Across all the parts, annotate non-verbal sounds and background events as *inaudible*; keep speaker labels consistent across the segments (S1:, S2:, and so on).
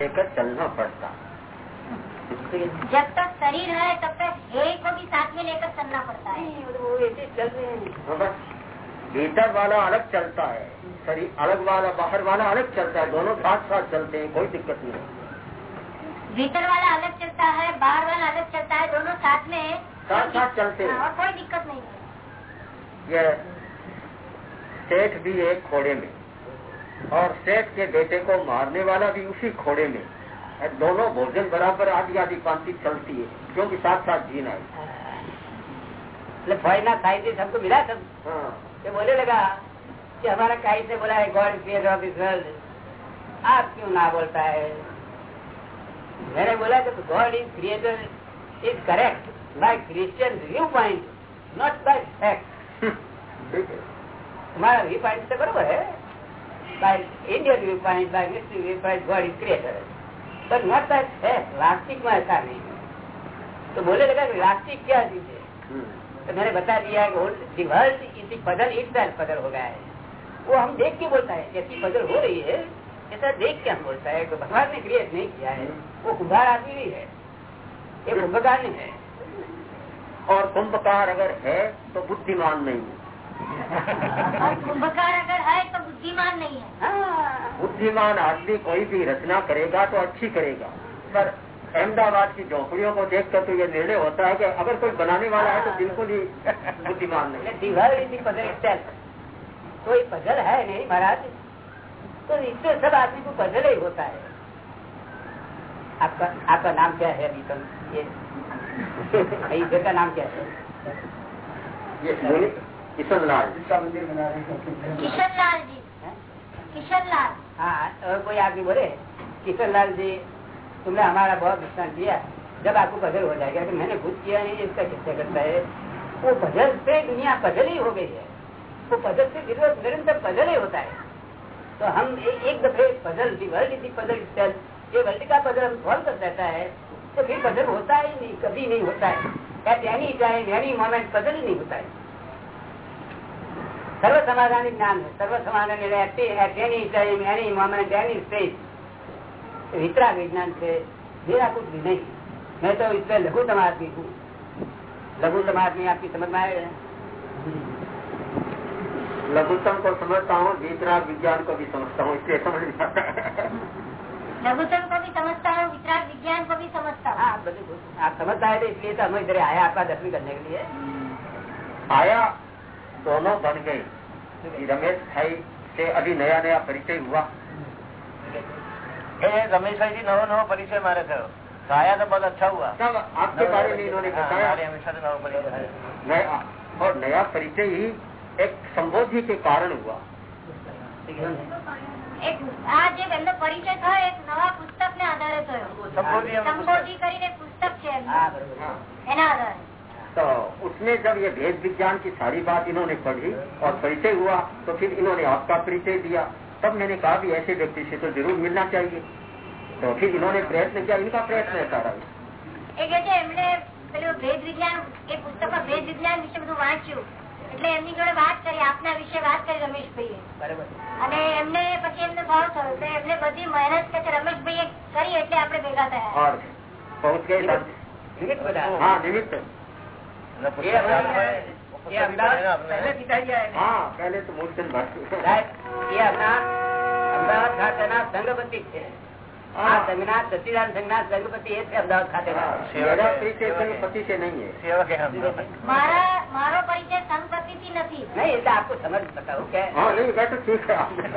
S1: लेकर चलना पड़ता
S2: जब तक शरीर है तब तक हे को भी साथ में लेकर चलना पड़ता है
S3: वो ऐसे चल रहे हैं
S1: हाँ, बस भीतर वाला अलग चलता है शरीर अलग वाला बाहर वाला अलग चलता है दोनों साथ साथ चलते हैं कोई दिक्कत नहीं
S2: भीतर वाला अलग चलता है बाहर वाला अलग चलता है दोनों साथ में
S1: साथ साथ चलते हैं
S2: हाँ, और कोई दिक्कत नहीं है
S1: ये सेठ भी एक घोड़े में और सेठ के बेटे को मारने वाला भी उसी घोड़े में और दोनों भोजन बराबर आधी आधी पांति चलती है क्योंकि साथ साथ जीना है
S3: એટલે ફોરેનના સાયન્ટિસ્ટ हमको मिला सब
S1: हाँ
S3: ये बोले लगा कि हमारा काई से बोला है God creator of this world आप क्यों ना बोलता है मैंने बोला कि God is creator is correct by Christian viewpoint not by fact
S1: ठीक है
S3: तुम्हारा व्यू पॉइंट से बरोबर है by Indian viewpoint by mister viewpoint God is creator but not by fact वास्तविक में ऐसा नहीं है तो बोले लगा कि वास्तविक क्या चीज है
S1: हम्म,
S3: तो मैंने बता दिया कि the world is a puzzle it puzzle हो गया है वो हम देख के बोलता है जैसी पजल हो रही है ऐसा देख के हम बोलता है कि भगवान ने क्रिएट नहीं किया है वो कुंभार आदमी भी है ये कुंभकार नहीं है
S1: और कुंभकार अगर है तो बुद्धिमान नहीं है
S2: और कुंभकार अगर है तो बुद्धिमान नहीं है।
S3: हाँ।
S1: बुद्धिमान आदमी कोई भी रचना करेगा तो अच्छी करेगा। पर अहमदाबाद की झोपड़ियों को देखकर तो ये निर्णय होता है कि अगर कोई बनाने वाला है तो बिल्कुल ही *laughs* बुद्धिमान नहीं
S3: पजल कोई पजल है नहीं महाराज? तो इससे सब आदमी को पजल ही होता है। आपका आपका नाम क्या है अभी तक? ये ईश्वर का नाम क्या है?
S1: ये किशन लाल
S2: किशन लाल जी।
S3: हैं?
S2: किशन लाल
S3: हाँ और कोई आदमी बोले किशन लाल जी तुमने हमारा बहुत नुकसान किया जब आपको पजल हो जाएगा कि मैंने कुछ किया नहीं इसका किस्सा करता है वो पजल से दुनिया पजल ही हो गई है वो पजल से निरंतर निरंतर पजल ही होता है तो हम ए, एक दफे puzzle the world is a puzzle itself, ये वर्ल्ड का पजल हम सॉल्व कर देता है तो फिर पजल होता ही नहीं कभी नहीं होता है at any time any moment puzzle ही नहीं होता है सर्व समाधानी ज्ञान है सर्व समाधानी at any time any moment any stage वितरा विज्ञान से मेरा कुछ भी नहीं मैं तो इसमें लघुतम आदमी हूँ लघुतम आदमी आपकी समझ में आए
S1: लघुत्तम को समझता हूँ वितराग विज्ञान को भी समझता हूँ इसलिए समझ में आता है
S2: लघुतम को भी समझता हूँ वितराग विज्ञान को भी समझता हूँ
S3: हाँ बस आप समझ आए थे इसलिए तो हम इधर आया आपका दर्शन करने के लिए
S1: आया दोनों बन गई रमेश भाई से अभी नया नया परिचय हुआ
S4: ए रमेश भाई जी नवो नवो परिचय मारे थे आया तो बहुत अच्छा हुआ
S1: सब आपके बारे में इन्होंने बताया नया और नया परिचय ही एक संबोधि के कारण हुआ
S2: એક આ જે એમનો પરિચય થયો એક નવા પુસ્તક ને આધારે થયો
S4: સંબોધી
S2: કરીને પુસ્તક છે એના આધારે
S1: तो उसमें जब ये भेद विज्ञान की सारी बात इन्होंने पढ़ी और परिचय हुआ तो फिर इन्होंने आपका परिचय दिया तब मैंने कहा भी ऐसे व्यक्ति से तो जरूर मिलना चाहिए तो फिर इन्होंने प्रयत्न किया इनका प्रयत्न है सारा
S2: એ કે છે એમણે પેલું ભેદ વિજ્ઞાન એ પુસ્તકમાં ભેદ વિજ્ઞાન વિશે બધું વાંચ્યું એટલે એમની જોડે વાત કરી આપના વિશે વાત કરી રમેશભાઈએ
S3: बराबर
S2: અને એમને પછી એમને ભાવ થયો તો એમને બધી મહેનત કે છે રમેશભાઈએ કરી એટલે આપણે ભેગા થયા
S1: और पहुंच गए तब
S3: पहले पिताजी आए थे
S1: हाँ पहले तो मूर्तन भट्ट
S3: સાહેબ, ये अपना અમદાવાદ ખાતેના સંઘપતિ છે આ સંઘના સચિદાન સંઘના સંઘપતિ એ છે અમદાવાદ ખાતેના
S1: मेरा परिचय संगपति से नहीं है
S4: સેવક હે हम लोग।
S2: મારા મારો પરિચય સંગપતિથી નથી
S3: नहीं ये तो आपको समझ बताओ क्या
S1: हाँ नहीं मैं तो ठीक है आपने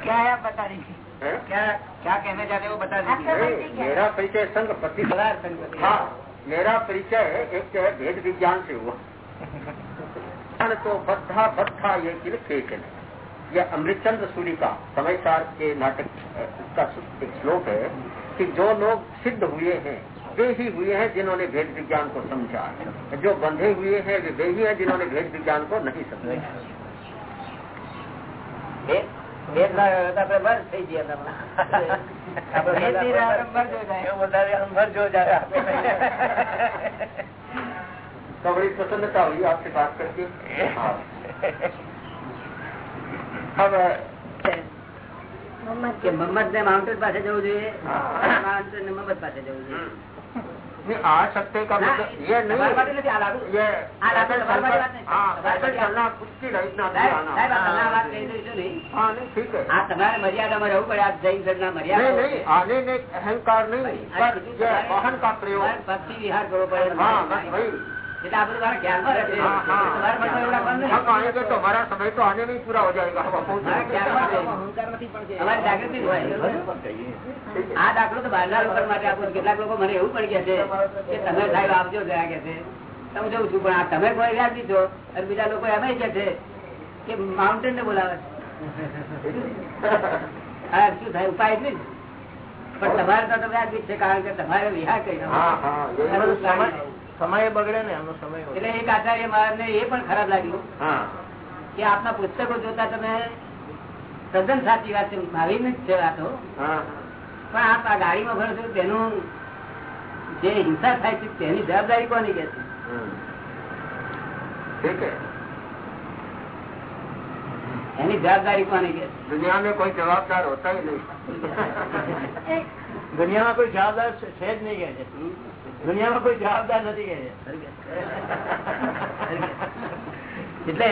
S3: क्या है आप बता दीजिए
S1: हैं?
S3: क्या क्या कहना चाहते हो बता
S2: आपका
S3: दीजिए
S2: परिचय
S1: नहीं,
S2: क्या है?
S1: मेरा परिचय संगपति
S3: सवार संघपति
S1: हाँ मेरा परिचय एक जो है भेद विज्ञान से हुआ। तो बद्धा बद्धा ये किल केचन ये अमृतचंद्र सूरी का समय सार के नाटक का एक श्लोक है कि जो लोग सिद्ध हुए हैं वे ही हुए हैं जिन्होंने भेद विज्ञान को समझा। जो बंधे हुए हैं वे वे ही हैं जिन्होंने भेद विज्ञान को नहीं समझा।
S3: વેદ વેદમાં તો આપણે બંધ થઈ ગયા હતા. આપણે
S4: વેદની
S3: બધા
S4: રાહ
S3: બંધ થઈ જાય.
S4: એવું બોલતા हम भर जो जा
S1: तो बड़ी प्रसन्नता हुई आपसे बात करके हाँ। अब
S3: કે મમ્મદ ને માઉન્ટેન પાસે જવું જોઈએ
S1: હા.
S3: માઉન્ટેન ને મમ્મદ પાસે જવું જોઈએ
S1: नहीं आ सकते का
S3: ના,
S1: मतलब ये
S3: તમારા માટે
S1: नहीं
S3: નથી, આ લાગુ.
S1: ये
S3: આ લાગુ તમારા માટે વાત નહીં.
S1: हाँ
S3: તમારા
S1: पैदल
S3: માટે
S1: चलना मुश्किल है इतना दूर
S3: સાહેબ,
S1: आना
S3: સાહેબ, આ તમને આ વાત કહી દઈશું નહીં.
S1: हाँ नहीं ठीक है
S3: આ તમારે મર્યાદામાં રહેવું પડે આ જૈન ધર્મના
S1: नहीं
S3: મર્યાદા
S1: नहीं आने में अहंकार नहीं पर ये वाहन का प्रयोग
S3: ભક્તિ વિહાર કરવો પડે
S1: हाँ बस वही
S3: એટલે આ બધું મારા ખ્યાલમાં રહેશે.
S1: हाँ हाँ
S3: તમારા માટે એવું રાખવાનું નહીં.
S1: हम आएंगे तो हमारा समय तो आने में ही पूरा हो जाएगा हम पहुंच
S3: મારા ખ્યાલમાં રહેશે. અમારી જાગૃતિ જ હોય આ દાખલો તો બહારના લોકો માટે આપું છું. કેટલાક લોકો મને એવું પણ કહે છે કે તમે સાહેબ આવજો જરા કે છે હું જઉં છું પણ આ તમે કોઈ વ્યાજી છો અને બીજા લોકો એમ કે છે કે માઉન્ટેન ને બોલાવે છે. હા શું થાય ઉપાય જ નહીં પણ તમારે તો વ્યાજી છે કારણ કે તમારે વિહાર કરી
S1: हाँ हाँ ये
S4: એનો સમય બગડે ને એમનો સમય
S3: એટલે એક આચાર્ય મહારાજ ને એ પણ ખરાબ લાગ્યું કે આપના પુસ્તકો જોતા તમે તદ્દન સાચી વાત છે ભાવી જ છે વાતો. પણ આપ આ ગાડીમાં ભરો છો તેનું જે હિંસા થાય છે તેની જવાબદારી કોની કે છે? એની જવાબદારી કોની કે
S1: દુનિયામાં કોઈ જવાબદાર હોતા નહીં.
S4: દુનિયામાં કોઈ જવાબદાર છે જ નહીં કે છે. દુનિયામાં કોઈ જવાબદાર નથી કે.
S3: એટલે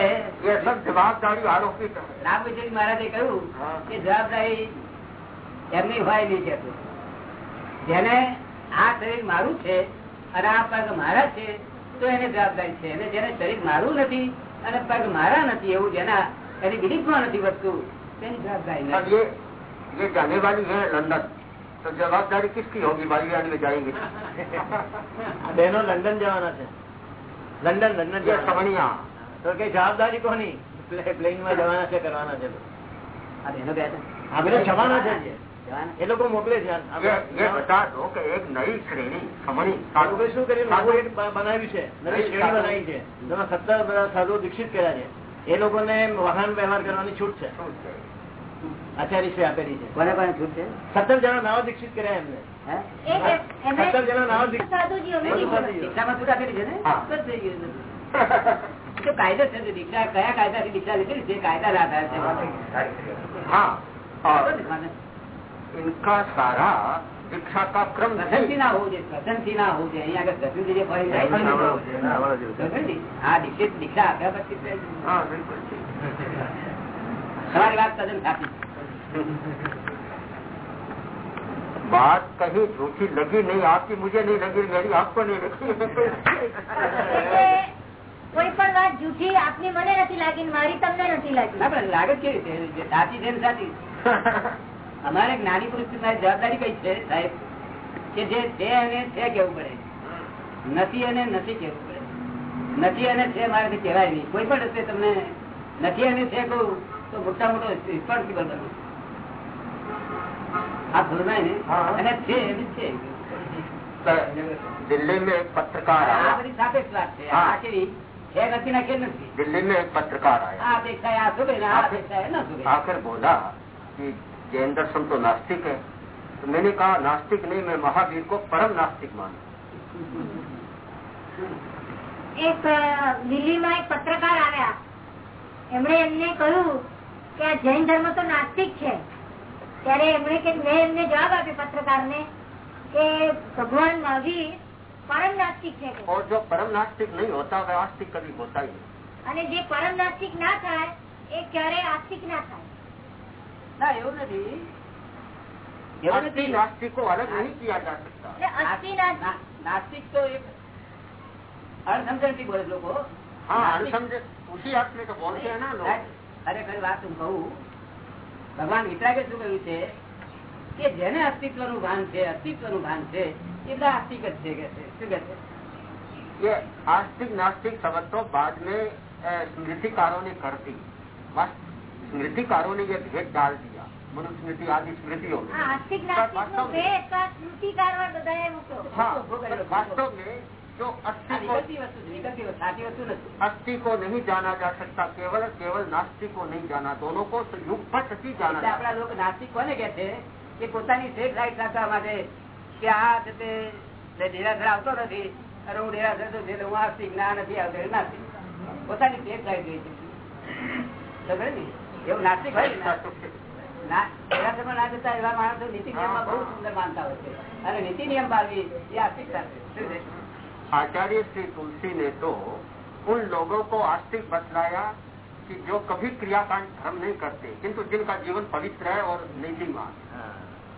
S1: જવાબદારી
S3: રામકૃષ્ણ મહારાજે કહ્યું કે જવાબદારી એમની હોય નહીં કે જેને આ શરીર મારું છે અને આ પગ મારા છે તો એને જવાબદારી છે. અને જેને શરીર મારું નથી અને પગ મારા નથી એવું જેના એની બિલીફમાં નથી વધતું તેની જવાબદારી નથી.
S1: જે છે લંડન. तो जवाबदारी किसकी होगी भाई बहन में जाएंगे
S4: આ બહેનો લંડન જવાના છે લંડન લંડન
S1: ये
S4: જવાના.
S1: समणिया
S4: તો કે જવાબદારી કોની પ્લેન માં જવાના છે કરવાના છે
S3: આ બહેનો બે છે.
S4: આ બધા જવાના છે જે.
S3: જવાના.
S4: એ લોકો મોકલે છે આ
S1: ये ये
S4: બધા.
S1: बता दो कि एक नई श्रेणी समणी
S4: આ લોકોએ શું કર્યું નવું એક બ- બનાવ્યું છે નવી શ્રેણી બનાવી છે જેમાં સત્તર બધા સાધુ દીક્ષિત કર્યા છે એ લોકોને વાહન વ્યવહાર કરવાની છૂટ છે આચાર્યશ્રી આપેલી છે.
S3: કોને દીક્ષા *laughs* સારા દીક્ષા
S1: કા ક્રમ સજનથી
S3: ના હોવું જોઈએ ના હોવું અહીંયા આગળ સજનથી જે ફરી જાય હા દીક્ષિત દીક્ષા આપ્યા પછી
S1: હા બિલકુલ
S3: તમારી વાત તદ્દન સાચી
S1: बात कहीं झूठी लगी नहीं आपकी मुझे नहीं लगी मेरी आपको नहीं लगी
S2: એટલે કોઈ પણ વાત જૂઠી આપની મને નથી લાગી ને મારી તમને નથી લાગી
S3: ના પણ લાગે જ કેવી રીતે? જે સાચી છે ને સાચી અમારે જ્ઞાની પુરુષ મારી જવાબદારી કઈ છે સાહેબ કે જે છે એને છે કેવું પડે નથી અને નથી કેવું પડે નથી અને છે મારાથી કહેવાય નહીં કોઈ પણ રસ્તે તમને નથી અને છે કહું તો મોટા મોટો રિસ્પોન્સિબલ બનું આ ભૂલનાય ને
S1: હા.
S3: અને છે એમ છે
S1: दिल्ली में एक पत्रकार
S3: આ
S1: आया
S3: બધી સાપેક્ષ વાત છે
S1: હા.
S3: આ કેવી છે નથી ના કે નથી
S1: दिल्ली में एक पत्रकार आया
S3: આ અપેક્ષા એ આ સુગે ને આ અપેક્ષા એ ન સુગે
S1: आकर बोला कि जैन दर्शन तो नास्तिक है तो मैंने कहा नास्तिक नहीं मैं महावीर को परम नास्तिक मानू
S2: એક અ, દિલ્હીમાં એક પત્રકાર આવ્યા એમણે એમને કહ્યું કે આ જૈન ધર્મ તો નાસ્તિક છે ત્યારે એમણે કે મેં એમને જવાબ આપ્યો પત્રકારને કે ભગવાન મહાવીર પરમ નાસ્તિક છે કે.
S1: और जो परम नास्तिक नहीं होता वह आस्तिक कभी होता ही नहीं
S2: અને જે પરમ નાસ્તિક ના થાય એ ક્યારેય આસ્તિક ના થાય
S3: ના એવું નથી એવું
S1: आस्तिक
S3: નથી
S1: नास्तिक को अलग नहीं किया जा सकता
S2: એટલે અસ્થિ નાસ્તિક
S3: ના- નાસ્તિક તો એક અણસમજણ થી બોલે લોકો
S1: हाँ
S3: नास्तिक-
S1: अनसमझे उसी अर्थ में तो बोलते हैं ना लोग
S3: ખરેખર વાત હું કહું. ભગવાન ગીતાગે શું કહ્યું છે? કે જેને અસ્તિત્વનું ભાન છે અસ્તિત્વનું ભાન છે એ બધા આસ્તિક જ છે કે છે. શું કે છે?
S2: એ આસ્તિક નાસ્તિક શબ્દ તો બાદ
S1: ને સ્મૃતિકારો ને કરતી. બસ
S3: સ્મૃતિકારો
S1: ને જે
S3: ભેદ ડાલ દિયા. મનુસ્મૃતિ આદિ સ્મૃતિઓ. વાસ્તવ મેં
S1: अस्थि को नहीं जाना जा सकता केवल केवल नास्तिक को नहीं जाना दोनों को युगपट ही जाना
S3: એટલે
S1: जा
S3: આપણા લોકો નાસ્તિક કોને કે છે કે પોતાની સેફ લાઈફ રાખવા માટે કે આ છે તે તે ડેરાસર આવતો નથી અને હું ડેરાસર તો છે એટલે હું આસ્તિક ના નથી આવતો એટલે નાસ્તિક પોતાની સેફ લાઈફ જોઈ છે ખબર ને એવું નાસ્તિક હોય ને
S1: सकता
S3: ના નિરાશમાં ના જતા એવા માણસો નીતિ નિયમમાં બહુ સુંદર માનતા હોય છે અને નીતિ નિયમ પાડવી એ આસ્તિકતા છે શું છે?
S1: आचार्य श्री तुलसी ने तो उन लोगों को आस्तिक बतलाया कि जो कभी क्रियाकांड धर्म नहीं करते किंतु जिनका जीवन पवित्र है और नीतिमान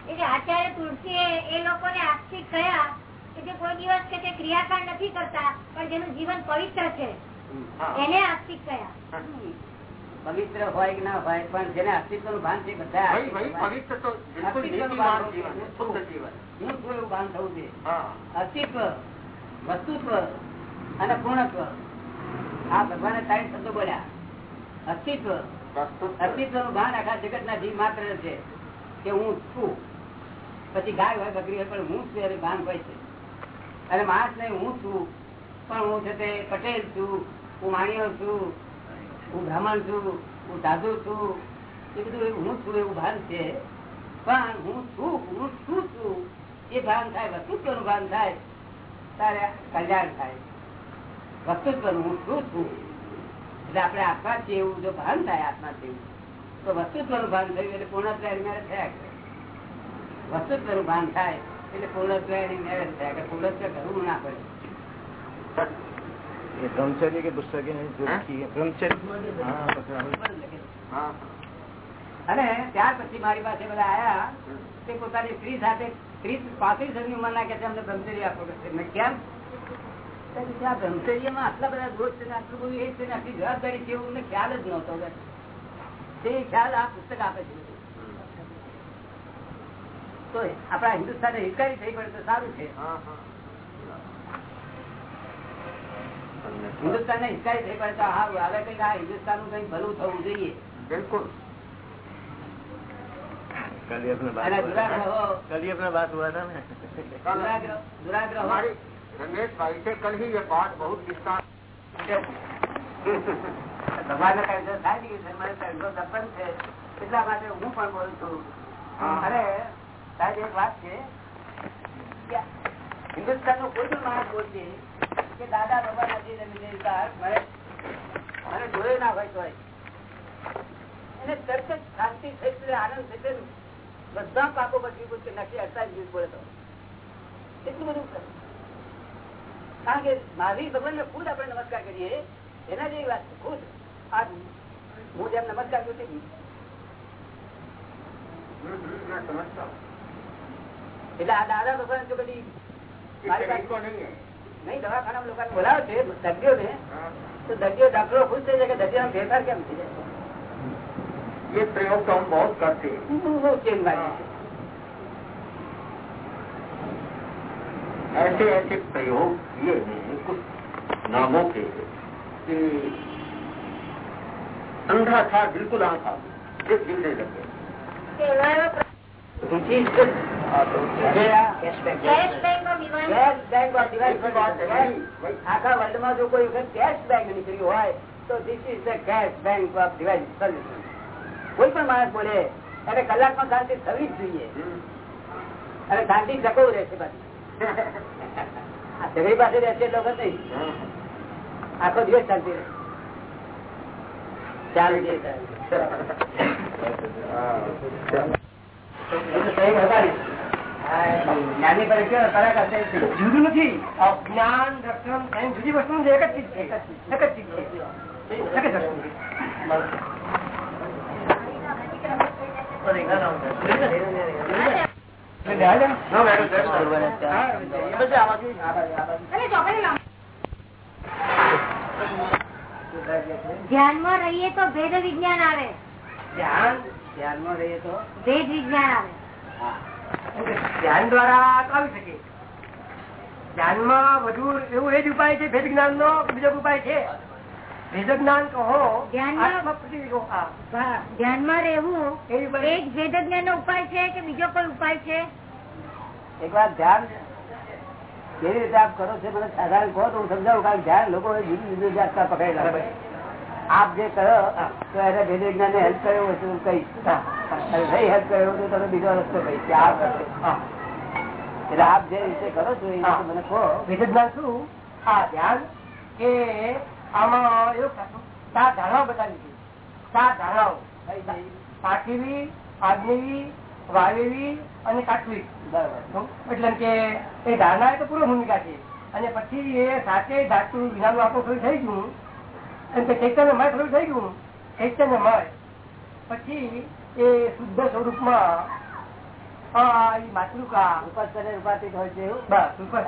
S2: એટલે આચાર્ય તુલસીએ એ લોકોને આસ્તિક કહ્યા કે જે કોઈ દિવસ કે તે ક્રિયાકાંડ નથી કરતા પણ જેનું જીવન પવિત્ર છે
S1: हाँ।
S2: એને આસ્તિક કહ્યા
S3: પવિત્ર હોય કે ના હોય પણ જેને અસ્તિત્વ નું ભાન છે બધા
S1: वही वही पवित्र तो बिल्कुल
S3: અસ્તિત્વનું
S1: नीतिमान
S3: ભાન
S1: जीवन है शुद्ध जीवन
S3: હું છું એવું ભાન થવું જોઈએ
S1: हाँ
S3: અસ્તિત્વ વસ્તુત્વ અને પૂર્ણત્વ આ ભગવાને સાઈઠ શબ્દો બોલ્યા. અસ્તિત્વ. અસ્તિત્વનું ભાન આખા જગત ના જીવ માત્ર છે કે હું છું. પછી ગાય હોય બકરી હોય પણ હું છું એને ભાન હોય છે. અને માણસ ને હું છું. પણ હું છે તે પટેલ છું. હું માણીયો છું. હું બ્રાહ્મણ છું. હું સાધુ છું. એ બધું હું છું એવું ભાન છે. પણ હું છું હું શું છું. એ ભાન થાય વસ્તુત્વનું ભાન થાય. તારે કલ્યાણ થાય. વસ્તુ હું શું છું એટલે આપણે આત્મા છીએ એવું જો ભાન થાય આત્મા છે તો વસ્તુત્વનું ભાન થયું એટલે પૂર્ણત્વારી મેરેજ થયા કરે. વસ્તુત્વનું ભાન થાય એટલે પૂર્ણત્વારી મેરેજ થયા કરે. પૂર્ણત્વ કરવું ના પડે. બ્રહ્મચર્ય કે
S1: પુસ્તકે
S3: અને ત્યાર પછી મારી પાસે બધા આયા તે પોતાની સ્ત્રી સાથે ત્રીસ પાંત્રીસ વર્ષની ઉંમર ના કે છે. આટલું બધું એ હિતકારી થઈ પડે તો સારું છે. હિન્દુસ્તાન ને હિતકારી થઈ પડે તો હા આવે કંઈક આ હિન્દુસ્તાનનું કંઈક ભલું થવું જોઈએ.
S1: બિલકુલ.
S4: कल ही अपना बात
S3: અને
S4: हुआ
S3: દુરાગ્રહો
S4: था कल ही अपना बात हुआ था ना
S1: कल
S3: દુરાગ્રહ દુરાગ્રહો
S1: हमारी रमेश भाई से कल ही ये बात बहुत विस्तार
S3: ભગવાન ના કાયદો થાય છે કે મારે કાયદો દર્પણ છે એટલા માટે હું પણ બોલું છું
S1: હા.
S3: અરે સાહેબ એક વાત છે કે હિન્દુસ્તાન નો કોઈ પણ માણસ બોલશે કે દાદા બાબા નથી જમીન દેવતા મને મને જોયો ના હોય તોય એને તરત જ શાંતિ થઈ છે આનંદ થઈ છે બધા પાકો બદલી કે નક્કી અડતા જ બોલે તો. એટલું બધું કારણ કે મારી ભગવાન ને ખુદ આપણે નમસ્કાર કરીએ એના જેવી વાત છે ખુદ. આ હું જેમ નમસ્કાર કરું છું એટલે આ દાદા ભગવાન
S1: તો કદી
S3: નહીં દવાખાના લોકો બોલાવે છે દર્દીઓ ને તો દર્દીઓ ડાક્ટરો ખુશ થઈ જાય કે દર્દીઓ ફેરફાર કેમ થઈ જાય?
S1: ये प्रयोग तो हम बहुत करते हैं
S3: બહુ બહુ ચેન્જ લાગે છે
S1: ऐसे ऐसे प्रयोग किए हैं कुछ नामों के कि अंधा था बिल्कुल आंखा सिर्फ दिखने लगे
S2: કે એવા એવા પ્ર-
S3: Which is good. જે આ
S2: કેશ બેંકમાં બીમારી
S3: કેશ બેંક ઓફ
S1: ऐसी बात है
S3: ડિવાઇસ
S1: वही- वही
S3: આખા વર્લ્ડમાં જો કોઈ વખત કેશ બેંક નીકળી હોય તો this is the cash bank of divine solution કોઈ પણ માણસ બોલે એને કલાકમાં શાંતિ થવી જ જોઈએ. અને શાંતિ ચકવું રહેશે પાછી ઝઘડી પાસે રહેશે એટલો નહીં. આખો દિવસ શાંતિ રહે.
S5: જુદું નથી. જ્ઞાન વસ્તુ એક જ ચીજ એક જ ચીજ
S2: ધ્યાનમાં રહીએ તો ભેદ વિજ્ઞાન આવે.
S3: ધ્યાન? ધ્યાનમાં રહીએ તો?
S2: ભેદ વિજ્ઞાન આવે.
S5: ધ્યાન દ્વારા આવી શકે ધ્યાનમાં વધુ એવું એ જ ઉપાય છે ભેદ જ્ઞાન નો બીજો ઉપાય છે. ભેદ કહો
S2: ધ્યાનમાં-
S5: આત્મપ્રતિ કહો હા
S2: ભા- ધ્યાનમાં રહેવું
S5: એ ઉપાય
S2: એ જ ભેદ જ્ઞાન નો ઉપાય છે કે બીજો કોઈ ઉપાય છે?
S3: એક વાર ધ્યાન કેવી રીતે આપ કરો છો? મને સાધારણ કહો તો હું સમજાવું કારણ ધ્યાન લોકો જુદી જુદી જાતના પકડેલા આપ જે કરો તો એને ભેદ ને હેલ્પ કર્યો હશે કઈ હું કહીશ. નહીં હેલ્પ કર્યો તો તમે બીજો રસ્તો કહીશ કે આ કરશે એટલે આપ જે રીતે કરો છો એ રીતે મને કહો.
S5: ભેદ જ્ઞાન શું? આ ધ્યાન કે આમાં એવું સાત ધારણાઓ બતાવી છે સાત ધારણાઓ પાર્થિવી આજ્ઞેવી વાવેવી અને કાઠવી
S3: બરાબર.
S5: એટલે કે એ ધારણા એ તો પૂર્વ ભૂમિકા છે. અને પછી એ સાથે ધાતુ વિનાનું આપણું થોડું થઈ ગયું. એમ કે ચૈતન્યમય થોડું થઈ ગયું. ચૈતન્યમય પછી એ શુદ્ધ સ્વરૂપમાં માતૃકા
S3: ઉપાસને ઉપાધિક હોય છે
S5: બસ ઉપર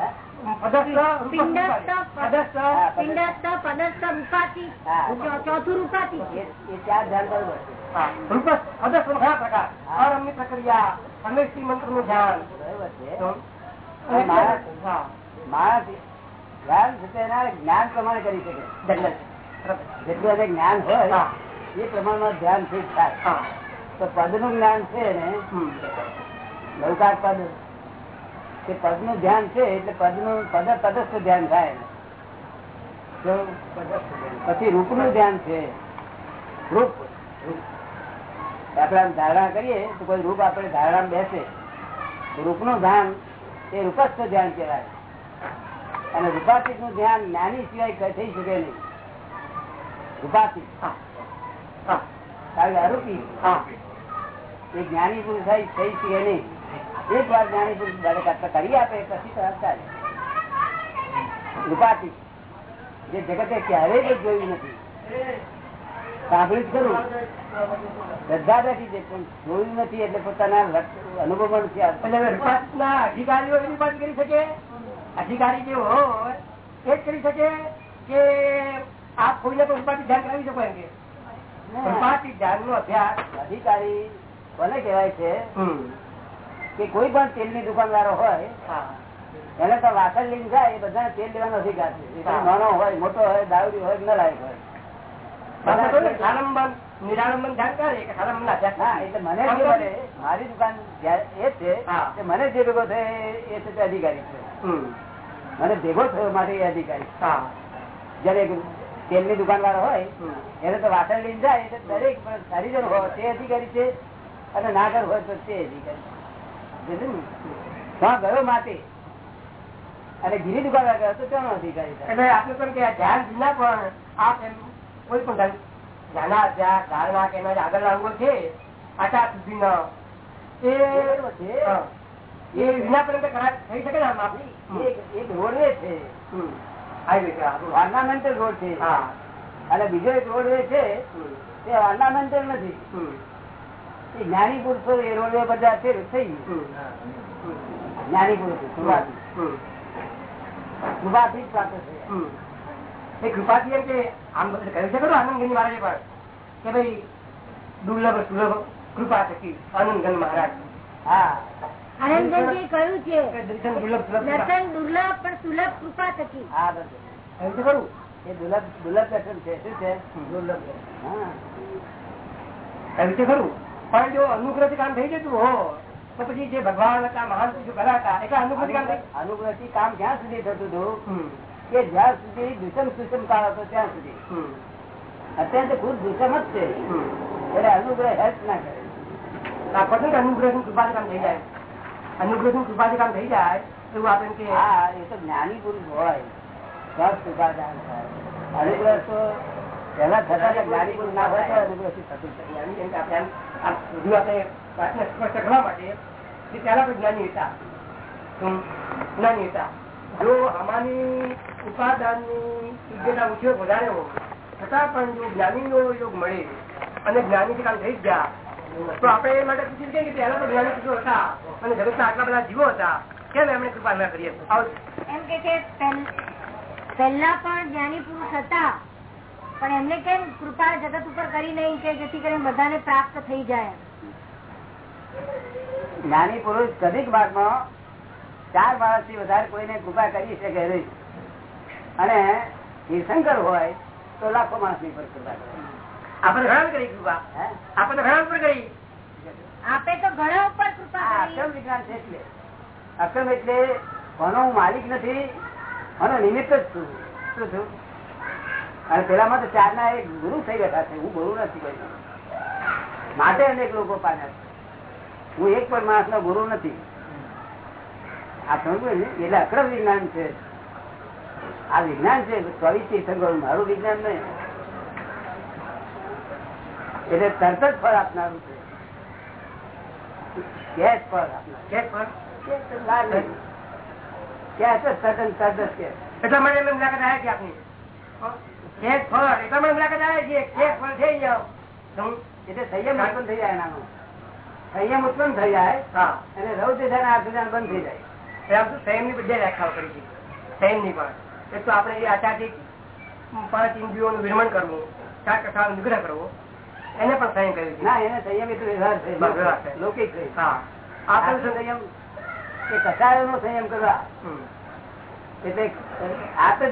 S2: ચોથું રૂપાતી
S5: પ્રક્રિયા મંત્રનું ધ્યાન.
S3: માણસ જ્ઞાન છે જ્ઞાન પ્રમાણે કરી શકે. જેટલું અને જ્ઞાન હોય. એ પ્રમાણમાં ધ્યાન ફિટ થાય.
S5: હા.
S3: તો પદનું જ્ઞાન છે ને
S5: હમ.
S3: પદ તે પદનું ધ્યાન છે એટલે પદનું પદ પદસ્થ ધ્યાન થાય. પછી રૂપનું ધ્યાન છે. રૂપ. આપણે ધારણા કરીએ તો કોઈ રૂપ આપણે ધારણા બેસે. રૂપનું ધ્યાન એ રૂપસ્થ ધ્યાન કહેવાય. અને રૂપાસિતનું ધ્યાન જ્ઞાની સિવાય થઈ શકે નહીં.
S5: રૂપાસિત
S3: કારણ કે અરૂપી.
S5: હા.
S3: એ જ્ઞાની પુરુષ થઈ શકે નહીં. એક વાર જ્ઞાની પુરુષ દરેક કરી આપે પછી ચાલે. રૂપાતી જે જગતે ક્યારેય જ જોયું નથી. સાંભળ્યું ખરું. શ્રદ્ધા બેઠી છે પણ જોયું નથી એટલે પોતાના અનુભવ નથી આવતું
S5: અધિકારીઓ એની પણ કરી શકે? અધિકારી જે હોય એ જ કરી શકે કે આપ કોઈને પણ રૂપાથી ધ્યાન કરાવી શકો એમ કે? રૂપાથી ધ્યાન નો અભ્યાસ.
S3: અધિકારી કોને કહેવાય છે. કે કોઈ પણ તેલની દુકાનદારો હોય એને તો વાસણ લઈને જાય એ બધાને તેલ લેવાનો અધિકાર છે. નાનો હોય મોટો હોય દાવડી હોય ન લાયક હોય
S5: ને, ના
S3: મારી દુકાન એ છે મને જે ભેગો થયો એ છે અધિકારી છે. મને ભેગો થયો માટે એ અધિકારી.
S5: હા.
S3: જયારે તેલની દુકાન વાળો હોય એને તો વાસણ લઈને જાય એટલે દરેક હરિજન હોય તે અધિકારી છે અને નાગર હોય તો તે અધિકારી ને? ત્યાં ગયો માટે અને ગીરી દુકાન ગયો તો તેનો અધિકારી
S5: એટલે આપણે કહ્યું કે ધ્યાન વિના પણ આપ એમ કોઈ પણ ધ્યાન ધારણા કે અંગો છે
S3: છે.
S5: એ વિના થઈ શકે ને
S3: એક છે.
S5: છે.
S3: Ornamental road. છે.
S5: હા.
S3: અને બીજો એક રોડવે છે.
S5: હમ.
S3: તે ઓર્નામેન્ટલ નથી. જ્ઞાની પુરુષો એ રોડવે બધા છે થઈ જ્ઞાની પુરુષો જ પ્રાપ્ત છે
S5: એ કૃપાથી એમ કે આમ બધું કહ્યું છે ખરું આનંદગંજ મહારાજે પણ કે ભાઈ દુર્લભ સુલભ કૃપા થકી આનંદગંજ મહારાજ.
S3: હા.
S2: આનંદજી કહ્યું છે
S5: દર્શન દુર્લભ.
S2: દર્શન પણ સુલભ કૃપા થકી
S3: હા
S5: કહ્યું છે ખરું?
S3: એ દુર્લભ દુર્લભ દર્શન છે શું છે?
S5: દુર્લભ
S3: હા
S5: કહ્યું છે ખરું? પણ જો અનુગ્રહ કામ થઈ જતું હો તો પછી જે ભગવાન હતા મહાન પુરુષો કરાતા એટલે અનુગ્રહ કામ
S3: અનુગ્રહ કામ જ્યાં સુધી થતું હતું કે જ્યાં સુધી દુષમ સુષમ કાળ હતો ત્યાં સુધી. અત્યારે ખુદ દુષમ જ છે. એટલે અનુગ્રહ હેલ્પ ના કરે.
S5: કે અનુગ્રહનું કામ થઈ જાય. અનુગ્રહનું કામ થઈ જાય એવું આપણે કે
S3: હા એ તો જ્ઞાની પુરુષ હોય. કૃપાદાન થાય. અનુગ્રહ તો પેલા થતા જ્ઞાની પુરુષ ના હોય તો અનુગ્રહ થતું
S5: આમ બધું વાતને અને જ્ઞાની કામ થઈ ગયા, તો આપણે એ માટે પૂછી શકીએ કે પહેલા તો જ્ઞાની પુરુષો હતા અને જગતના આટલા બધા જીવો હતા, કેમ એમણે કૃપા ના કરીએ?
S2: એમ કે પહેલા પણ જ્ઞાની પુરુષ હતા પણ એમને કેમ કૃપા જગત ઉપર કરી નહીં કે જેથી કરીને બધાને પ્રાપ્ત થઈ જાય?
S3: જ્ઞાની પુરુષ કદીક ભાગમાં ચાર માણસથી વધારે કોઈને કૃપા કરી શકે નહીં. અને નિશંકર હોય તો લાખો માણસની પર કૃપા
S5: આપણે ઘણા કરી કૃપા. આપણે ઘણા ઉપર કરી.
S2: આપે તો ઘણા ઉપર કૃપા
S3: અક્રમ વિજ્ઞાન છે એટલે. અક્રમ એટલે કોનો હું માલિક નથી અને નિમિત્ત જ છું. શું છું? અને પેલામાં તો ચાર ના એક ગુરુ થઈ બેઠા છે હું ગુરુ નથી કોઈ માટે અનેક લોકો પામ્યા છે. હું એક પણ માણસ નો ગુરુ નથી. આ સમજવું એટલે અક્રમ વિજ્ઞાન છે. આ વિજ્ઞાન છે ચોવીસ તીર્થંકર મારું વિજ્ઞાન નહીં. એટલે તરત જ ફળ આપનારું છે. કેશ પર આપના
S5: કે પણ
S3: કેશ તો લાલ નહીં. કેશ જ સદ જ કેશ.
S5: એટલા માટે આવ્યા છીએ આપની? મુલાકાત આવ્યા છીએ થઈ જાઓ.
S3: એટલે સંયમ ઉત્પન્ન થઈ જાય સંયમ ઉત્પન્ન થઈ જાય. અને રૌદ્ર બંધ થઈ જાય.
S5: સંયમની બધી વ્યાખ્યાઓ કરી છે સંયમની પણ. એક તો આપણે જે આચાર્ય પાંચ ઇન્દ્રિયોનું વિરમણ કરવું ચાર કથાનો નિગ્રહ કરવો એને પણ સંયમ કર્યું
S3: ના એને સંયમ એટલે વ્યવહાર છે. લૌકિક છે.
S5: હા. આપણે
S3: સંયમ. એ કસાયો નો સંયમ કરવા. એટલે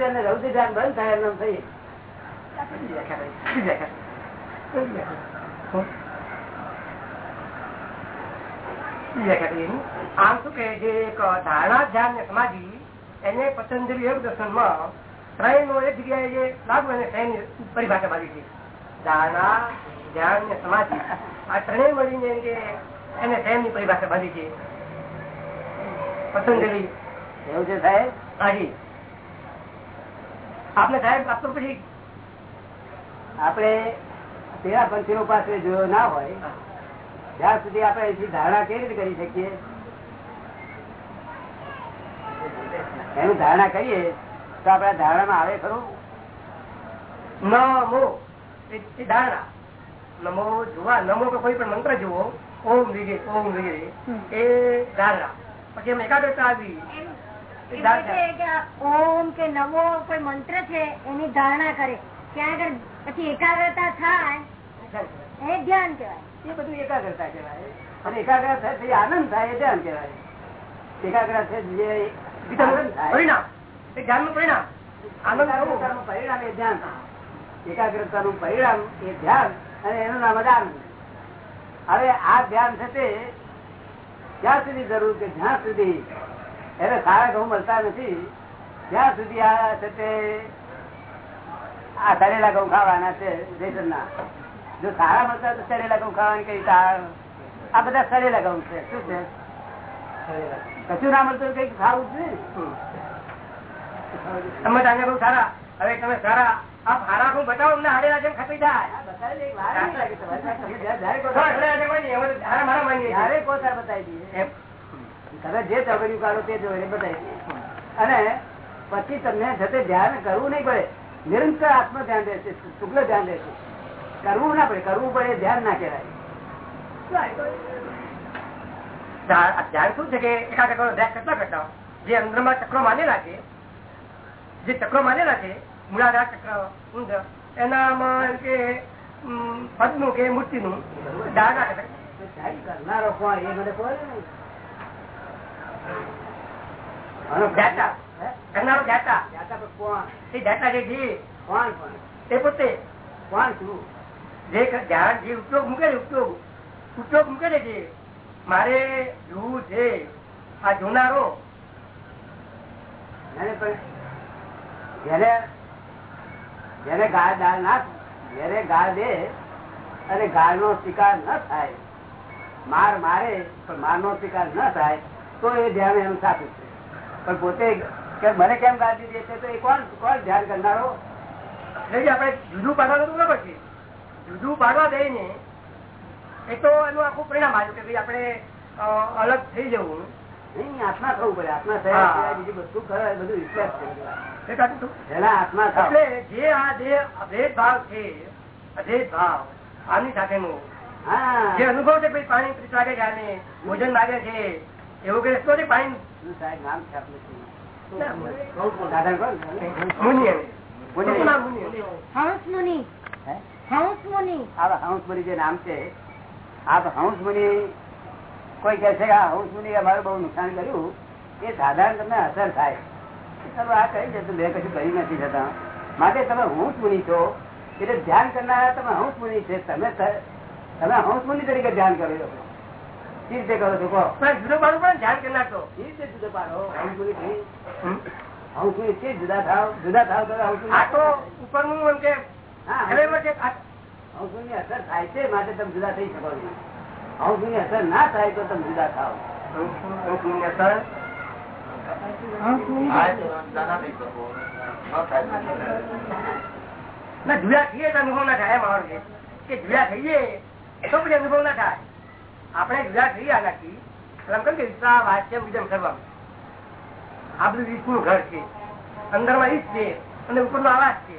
S3: અને રૌદ્ર ધ્યાન બંધ થાય એમ થઈ
S5: આમ શું કે જે એક ધારણા ધ્યાન ને સમાધિ એને પતંજલિ યોગ દર્શનમાં ત્રણ નો એક જગ્યાએ લાગુ અને ત્રણ પરિભાષા બાંધી છે. ધારણા ધ્યાન ને સમાધિ. આ ત્રણેય મળીને એને ત્રણની પરિભાષા બાંધી છે. પતંજલિ.
S3: એવું છે સાહેબ?
S5: હાજી આપને સાહેબ આપતો પછી
S3: આપણે તેરા પંચીઓ પાસે જોયો ના હોય ત્યાં સુધી આપણે એની ધારણા કેવી રીતે કરી શકીએ? એનું ધારણા કરીએ તો આપણા ધારણામાં આવે ખરું?
S5: નમો ધારણા. નમો જોવા નમો કે કોઈ પણ મંત્ર જુઓ ઓમ વિગે ઓમ વિગે એ ધારણા. પછી એમ એકાગ્રતા આવી.
S2: ઓમ કે નમો કોઈ મંત્ર છે એની ધારણા કરે. ત્યાં આગળ પછી એકાગ્રતા થાય એ ધ્યાન કહેવાય.
S3: એ બધું એકાગ્રતા કહેવાય. અને એકાગ્ર થાય આનંદ થાય એ ધ્યાન કહેવાય. એકાગ્ર છે જે થાય.
S5: પરિણામ. એ ધ્યાનનું પરિણામ. આનંદ
S3: પરિણામ એ ધ્યાન. એકાગ્રતાનું પરિણામ એ ધ્યાન અને એનું નામ જ આનંદ. હવે આ ધ્યાન છે તે જ્યાં સુધી જરૂર કે જ્યાં સુધી એને સારા ઘઉં મળતા નથી ત્યાં સુધી આ છે તે આ સરેલા ઘઉં ખાવાના છે જેસરના જો સારા મળતા તો સરેલા ઘઉં ખાવાની કઈ આ બધા સરેલા ઘઉં છે. શું છે? કશું ના મળતું કંઈક ખાવું છે
S5: તમે તાજા બહુ સારા. હવે તમે સારા. આપ હારા હું બતાવો અમને હાડેલા જેમ ખપી જાય.
S3: બતાવી. તમે
S5: તો ને,
S3: બતાવી જે ચોગડિયું કાઢો તે જોઈને બતાવી દઈએ. અને પછી તમને જતે ધ્યાન કરવું નહીં પડે. નિરંતર આત્મ ધ્યાન રહેશે શુક્લ ધ્યાન રહેશે. કરવું ના પડે કરવું પડે ધ્યાન ના કહેવાય.
S5: ધ્યાન ધ્યાન શું છે કે એકાગ્ર કરો ધ્યાન કેટલા કરતા જે અંદરમાં ચક્રો માનેલા છે જે ચક્રો માનેલા છે મૂળાધાર ચક્ર ઊંધ એનામાં કે પદનું કે મૂર્તિનું ધારણા ના
S3: તો કરનારો કોણ? એ મને કહો નહીં?
S5: કરનારો ધ્યાતા
S3: ધ્યાતા પર કોણ?
S5: એ ધ્યાતા જે છે
S3: કોણ કોણ
S5: એ પોતે.
S3: કોણ શું
S5: જે જે ઉપયોગ મૂકે છે ઉપયોગ. ઉપયોગ મૂકે છે જે. મારે જોવું છે. આ જોનારો.
S3: જેને જેને ગાળ દાળ ના જેને ગાળ દે અને ગાળ નો શિકાર ન થાય માર મારે પણ માર નો શિકાર ન થાય તો એ ધ્યાન એમ સાચું છે. પણ પોતે કે મને કેમ ગાળ દે છે? તો એ કોણ કોણ ધ્યાન કરનારો?
S5: આપણે જુદું પાડવા તો બરાબર પછી. જુદું પાડવા દઈને એ તો એનું આખું પરિણામ આવ્યું કે ભાઈ આપણે અલગ થઈ જવું.
S3: આત્મા થવું પડે. આત્મા થયા સિવાય બીજું બધું બધું વિશ્વાસ છે.
S5: એ સાચું છું.
S3: જેના આત્મા
S5: એટલે જે આ જે અભેદ ભાવ છે અભેદ ભાવ આની સાથેનું જે અનુભવ છે ભાઈ પાણી લાગે છે ભોજન લાગે છે એવું કે પાણી?
S3: સાહેબ નામ છે આપનું કોઈ કે છે હંસ મુનિ અમારું બહુ નુકસાન કર્યું એ સાધારણ તમને અસર થાય તમે આ કહી જતું મેં કશું કરી નથી જતા માટે તમે હંસ મુનિ છો એટલે ધ્યાન કરનારા તમે હંસ મુનિ છે તમે તમે હંસ મુનિ તરીકે ધ્યાન કરી કઈ રીતે કરો છો
S5: જુદો પાડો પણ ને ધ્યાન કરનાર તો
S3: કઈ રીતે જુદો પાડો. મુનિ થી જુદા થાવ જુદા થાવ તો હંસ
S5: આ તો ઉપરનું એમ કે
S3: હા.
S5: એમાં છે આ-
S3: હંસની અસર થાય છે માટે તમે જુદા થઈ શકો છો. હંસની અસર ના થાય તો તમે જુદા થાવ.
S5: હંસ મુનિ અસર?
S2: હંસ મુનિ
S5: ના જુદા થઈએ તો અનુભવ ના થાય એમ કે જુદા થઈએ તો પછી અનુભવ ના થાય. આપણે જુદા થઈ આનાથી એમ કેમ કે વિશ્વા વાચ્ય વિજમ સર્વમ આ વિષ્ણુ ઘર છે. અંદરમાં ઈશ છે અને ઉપરનો આવાજ છે.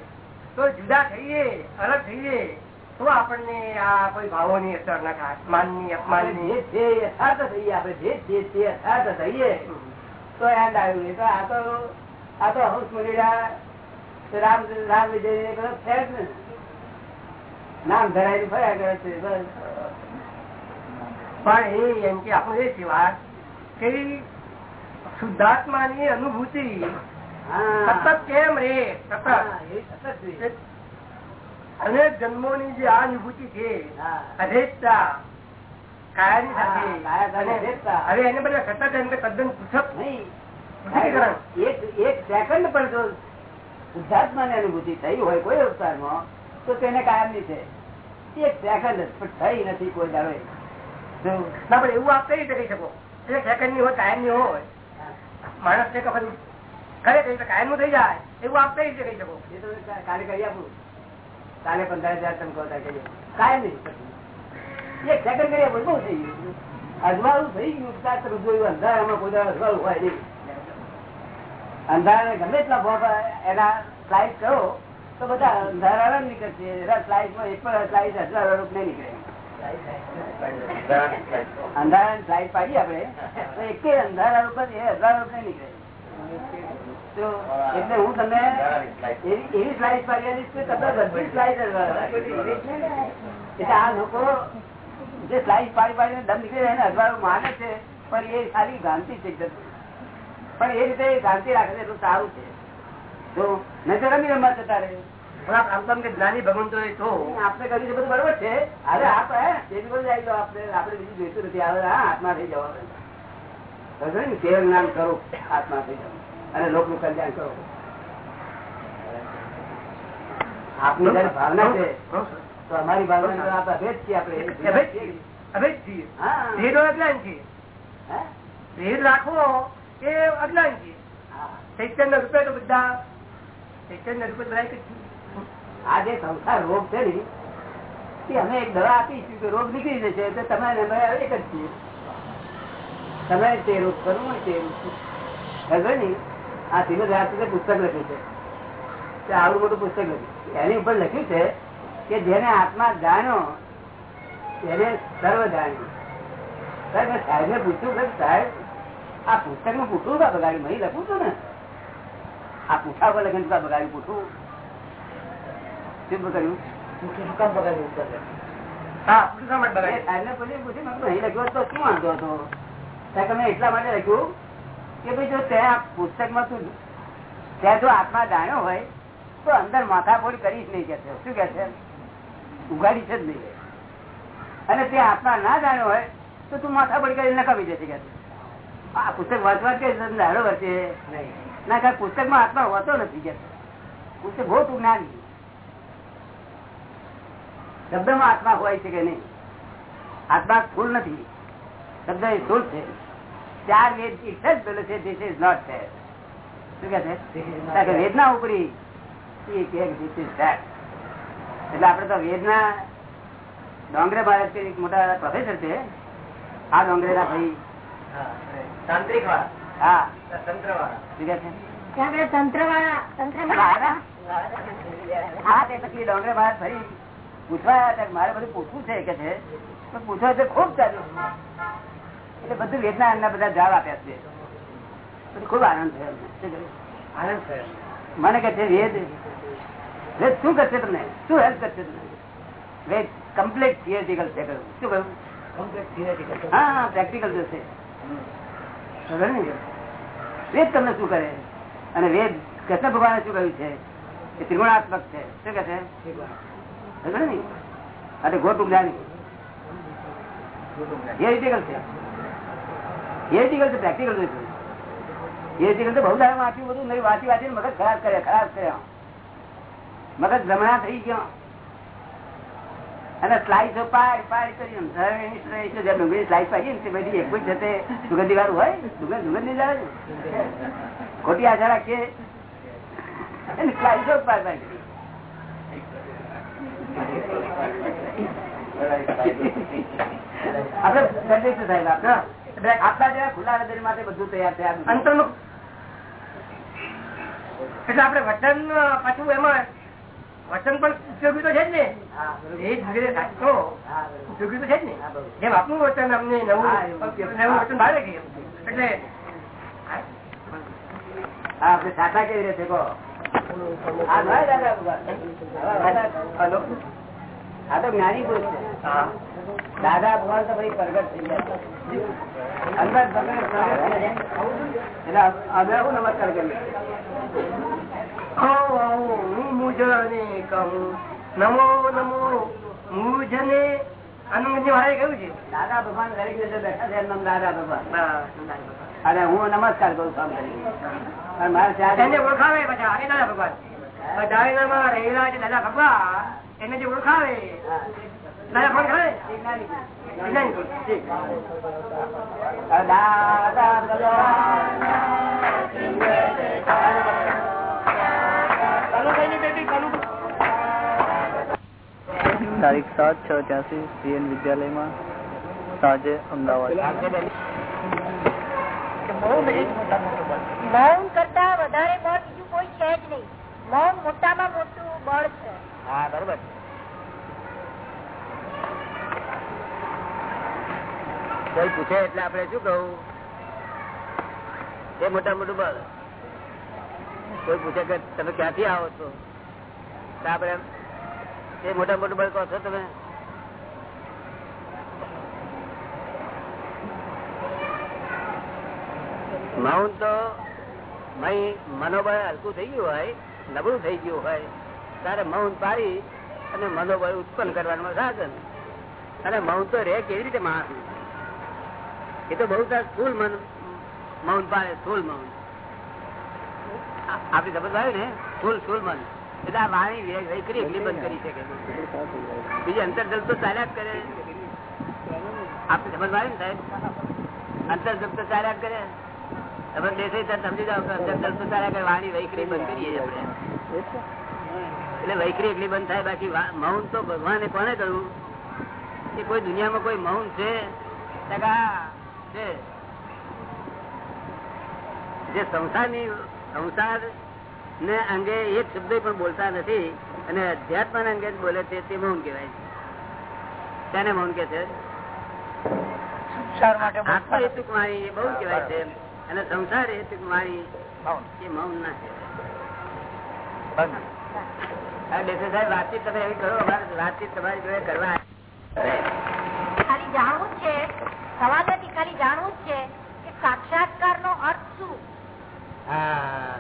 S5: તો જુદા થઈએ, અલગ થઈએ, તો આપણને આ કોઈ ભાવોની અસર ના થાય માનની અપમાનની
S3: જે યથાર્થ થઈએ, આપણે જે છે તે યથાર્થ થઈએ. તો યાદ આવ્યું તો આ તો આ તો હંસ મુનિડા રામ રામ વિજય ને ને નામ ધરાયેલું ફર્યા કરે છે, બસ.
S5: પણ એ એમ કે આપણું એ છે વાત કે શુદ્ધાત્માની અનુભૂતિ સતત કેમ રે સતત.
S3: હા, જન્મો.
S5: અનેક જન્મોની જે આ અનુભૂતિ છે. અધેજતા. હવે એને બધા સતત એમ કે તદ્દન પૃથક
S3: નહીં. એક એક સેકન્ડ પણ જો શુદ્ધાત્મા ની અનુભૂતિ થઈ હોય કોઈ અવતારમાં તો તેને કાયમની છે. એક સેકન્ડ પણ થઈ નથી કોઈ દાડો.
S5: ના, પણ એવું આપ કઈ રીતે કહી શકો? એટલે સેકન્ડની હોય કાયમની હોય. માણસ ને ખબર ખરે કઈ કાયમનું થઈ જાય. એવું આપ કઈ રીતે કહી શકો?
S3: એ તો કાલે કરી આપું. કાલે પંદર હજાર તમે કહો કરીએ કાયમ નહીં એક સેકન્ડ થઈ ગયું. અજવાળું થઈ ગયું તમે જોયું અંધારામાં કોઈ અજવાળું હોય નહીં. અંધારા ગમે એટલા ભોગ એના સ્લાઇડ કરો, તો બધા અંધારા નીકળશે. એના સ્લાઇડમાં એક પણ સ્લાઇડ અજવાળા રૂપ નહીં નીકળે. એટલે હું તમને એવી સ્લાઇડ પાડી કે એટલે આ લોકો જે સ્લાઇડ પાડી પાડીને દમ નીકળે એને અજવાળું માને છે, પણ એ ખાલી ગાંધી છે. પણ એ રીતે ગાંધી રાખે એટલું સારું છે. તો નહીં તો રમી રમવા જતા રહે.
S5: આપ જ્ઞાની ભગવંતો તો
S3: આપણે કહ્યું છે બધું બરોબર છે. અરે આપ આપણે. આપણે બીજું જોઈતું નથી. હવે આત્મા થઈ જવાનું. ને કેવળ જ્ઞાન કરો આત્મા થઈ જવાનું. અને લોકનું કલ્યાણ કરો. આપની જયારે ભાવના છે તો અમારી ભાવના તો અભેદ છીએ આપણે.
S5: અભેદ છીએ. અભેદ છીએ.
S3: હા.
S5: ભેદો અજ્ઞાન છે
S3: હે?
S5: ભેદ રાખવો એ અજ્ઞાન છે ચૈતન્ય રૂપે તો બધા ચૈતન્ય રૂપે બધા એક છે.
S3: આ જે સંસાર રોગ છે ને અમે એક દવા આપીશું કે રોગ નીકળી જશે તો તમે અમે એક જ છીએ તમે તે રોગ કરવું તે રોગ. ને આ ધીમે રાજચંદ્રે પુસ્તક લખ્યું છે. તે આવડું મોટું પુસ્તક લખ્યું એની ઉપર લખ્યું છે કે જેને આત્મા જાણ્યો તેને સર્વ જાણ્યું સાહેબ, મેં સાહેબને પૂછ્યું કે સાહેબ, આ પુસ્તકનું પૂછવું કા બગાડ્યું મહી લખું છું ને? આ પૂછા પર લખીને બગાડ્યું પૂછવું શું
S5: બગાડ્યું?
S3: એટલા માટે લખ્યું કે ભાઈ જો તે આ પુસ્તકમાં તું ત્યાં જો આત્મા જાણ્યો હોય તો અંદર માથાફોડ કરીશ નહીં કે છે. શું કે છે? ઉગાડી છે જ નહીં. અને તે આત્મા ના જાણ્યો હોય તો તું માથાફોડ કરીને નકામી જશે કે આ પુસ્તક વાંચવા કે ધારો વચ્ચે ના પુસ્તકમાં આત્મા હોતો નથી કે પુસ્તક બહુ તું જ્ઞાની. શબ્દમાં આત્મા હોય છે કે નહીં? આત્મા સ્થુલ નથી. શબ્દ એ સ્થુલ છે. ચાર વેદ એક જ પેલો છે ધીસ ઇઝ નોટ છે શું કે છે? વેદના ઉપરી. એટલે આપડે તો વેદના ડોંગરે ભારત કે એક મોટા પ્રોફેસર છે. આ ડોંગરે ના ભાઈ
S5: તાંત્રિક
S3: હા.
S5: તંત્ર વાળા
S3: શું કે છે?
S2: તંત્ર વાળા તંત્ર વાળા
S3: હા તે પછી ડોંગરે ભારત ફરી પૂછવા મારે બધું પૂછવું છે કે છે? પૂછવા છે ખૂબ ચાલ્યું. એટલે બધું વેદના એમના બધા જવાબ આપ્યા છે. પછી ખૂબ આનંદ થયો?
S5: આનંદ થયો
S3: મને કે છે વેદ વેદ શું કરશે તમને? શું હેલ્પ કરશે તમને? વેદ કમ્પ્લીટ થિયરિટિકલ છે કહ્યું. શું કહ્યું? હા હા પ્રેક્ટિકલ જશે ખબર ને? વેદ તમને શું કરે? અને વેદ કૃષ્ણ ભગવાને શું કહ્યું છે? એ ત્રિગુણાત્મક છે. શું કે છે? અને ગોટું જ્ઞાની. થિયરિટિકલ પ્રેક્ટિકલ નથી થિયરિટિકલ તો બહુ દાડા વાંચ્યું બધું, નહીં, વાંચી ખરાબ કર્યા ખરાબ કર્યા. મગજ જમણા થઈ ગયો. અને સ્લાઇસો પાડ પાડ કરી ડુંગળી સ્લાઇસ પાડી ને તે બધી એક જ જતે સુગંધી વાળું હોય સુગંધ સુગંધ નહીં જાય ખોટી આશા અને સ્લાઇસો પાડ પાડ આપણે દર્દિત થયેલા હા. એટલે આટલા જેવા ખુલ્લા હૃદય માટે બધું તૈયાર છે
S5: અંતરનું એટલે આપણે વચન પાછું એમાં વચન પણ ઉપયોગી તો છે જ ને? એ જ ધીરે તો
S3: હા,
S5: ઉપયોગી તો છે જ ને? જેમ આપનું વચન અમને નવું નવું વચન ભાવે કે એટલે
S3: હા, આપણે સાચા કેવી રીતે કહો આ તો જ્ઞાની પુરુષ છે. દાદા ભગવાન તો ભાઈ પ્રગટ થઈ ગયા અંદર પ્રગટ પ્રગટ થઈ ગયા. એટલે અમે શું નમસ્કાર કરીએ
S5: આવો આવો હું મુજને કહું. નમો નમો મુજને આનંદજી મારે કહ્યું છે?
S3: દાદા ભગવાન દરેક દાદા ભગવાન. અને હું નમસ્કાર કરું છું કરી મારે
S5: ઓળખાવે પાછા દાદા ભગવાન. રહેલા છે દાદા ભગવાન એને જે ઓળખાવે દાદા
S3: ભગવાન.
S6: તારીખ સાત છ ત્યાંસી સીએન વિદ્યાલયમાં સાંજે અમદાવાદ.
S2: મૌન કરતા વધારે બળ બીજું કોઈ છે જ નહીં. મૌન મોટામાં મોટું બળ છે.
S3: હા બરોબર. કોઈ પૂછે એટલે આપણે શું કહું? એ મોટા મોટું બળ. કોઈ પૂછે કે તમે ક્યાંથી આવો છો? તો આપણે એ મોટા મોટું બળ કહો છો તમે? મૌન તો મનોબળ હલકું થઈ ગયું હોય, નબળું થઈ ગયું હોય ત્યારે મૌન પાડી અને મનોબળ ઉત્પન્ન કરવાનું સાધન. અને મૌન તો રે કેવી રીતે માણસ એ તો બહુ સ્થુલ મન, મૌન પાડે સ્થુલ મૌન. આપડી સમજ આવે ને? સ્થુલ સ્થુલ મન. એટલે આ વાણી વૈખરી એકલી બંધ કરી શકે. બીજી અંતરજલ તો ચાલ્યા જ કરે. આપણી સમજ આવે ને સાહેબ? અંતરજલ તો ચાલ્યા જ કરે. તમે દેખાય ત્યારે સમજી જાઓ કે અંતરજલ તો વાણી વૈખરી બંધ કરીએ આપણે. એટલે વૈખરી એટલી બંધ થાય બાકી મૌન તો ભગવાને કોને કહ્યું કે કોઈ દુનિયામાં કોઈ મૌન છે? છે. જે સંસારની સંસાર ને અંગે એક શબ્દ પણ બોલતા નથી અને અધ્યાત્મ અંગે જ બોલે છે તે મૌન કહેવાય છે. તેને મૌન કે છે? આત્મ હેતુક વાણી એ બહુ કહેવાય છે. અને સંસાર એ મારી એ મૌન ના કહેવાય સાહેબ વાતચીત તમે એવી કરો વાતચીત તમારી જોડે કરવા
S2: ખાલી જાણવું જ છે. સવાલ નથી ખાલી જાણવું જ છે કે સાક્ષાત્કાર નો અર્થ શું?
S3: હા.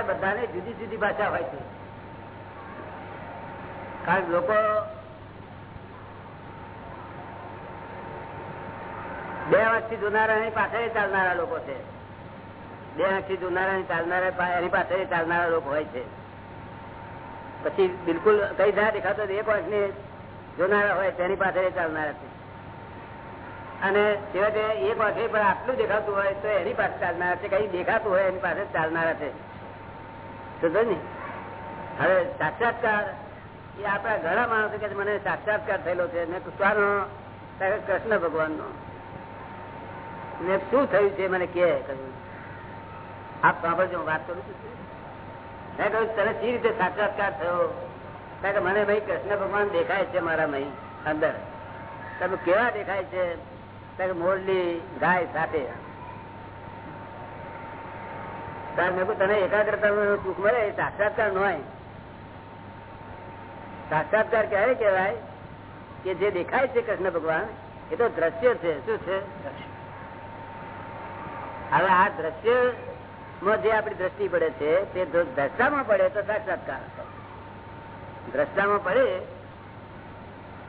S3: સાક્ષાત્કાર બધાને જુદી જુદી ભાષા હોય છે. કારણ લોકો બે વર્ષથી જોનારા પાછળ ચાલનારા લોકો છે. બે આંખથી જોનારા ચાલનારા એની પાછળ ચાલનારા લોકો હોય છે. પછી બિલકુલ કઈ ના દેખાતો એક આંખની જોનારા હોય તેની પાછળ ચાલનારા છે. અને છેવટે એક વાંખે પણ આટલું દેખાતું હોય તો એની પાસે ચાલનારા છે. કઈ દેખાતું હોય એની પાસે ચાલનારા છે. હવે સાક્ષાત્કાર, એ આપણા ઘણા માણસો કે મને સાક્ષાત્કાર થયેલો છે મેં કૃષ્ણ કૃષ્ણ ભગવાન નો શું થયું છે, મને કે આપ સાંભળજો, હું વાત કરું છું. મેં કહ્યું, તને સી રીતે સાક્ષાત્કાર થયો? કારણ કે મને ભાઈ કૃષ્ણ ભગવાન દેખાય છે મારા મહી, અંદર. તમે કેવા દેખાય છે? મોરલી ગાય સાથે. ત્યારે કે તને એકાગ્રતા સુખ મળે એ સાક્ષાત્કાર નો સાક્ષાત્કાર ક્યારે કહેવાય? કે જે દેખાય છે કૃષ્ણ ભગવાન, એ તો દ્રશ્ય છે. શું છે? હવે આ દ્રશ્યમાં જે આપણી દ્રષ્ટિ પડે છે, તે દ્રષ્ટામાં પડે તો સાક્ષાત્કાર. દ્રષ્ટામાં પડે,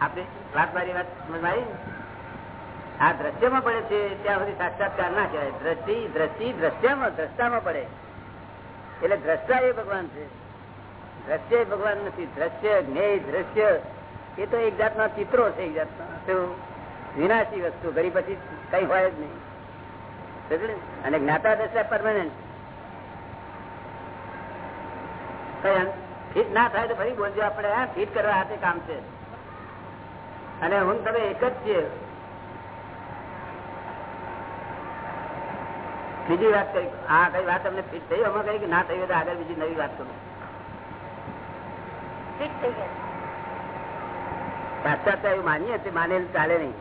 S3: આપણે વાત મારી વાત ને? આ દ્રશ્યમાં પડે છે, ત્યાં સુધી સાક્ષાત્કાર ના કહેવાય. દ્રષ્ટિ દ્રષ્ટિ, દ્રશ્યમાં, દ્રષ્ટામાં પડે. એટલે દ્રષ્ટા એ ભગવાન છે. દ્રશ્ય ભગવાન નથી. દ્રશ્ય, જ્ઞેય, દ્રશ્ય, એ તો એક જાતના ચિત્રો છે, એક જાતના વિનાશી વસ્તુ. ઘડી પછી કઈ હોય જ નહીં. અને જ્ઞાતા દશા પરમાનન્ટ ફિટ ના થાય તો ફરી બોલજો. આપણે ફિટ કરવા હાથે કામ છે. અને હું તમે એક જ છીએ. બીજી વાત કરી આ કઈ વાત તમને ફિટ થઈ? અમે કઈ કે ના થઈ હોય તો આગળ બીજી નવી વાત કરું.
S2: ફિટ થઈ ગયા.
S3: સાક્ષાત એવું માનીએ તે માનેલ ચાલે નહીં.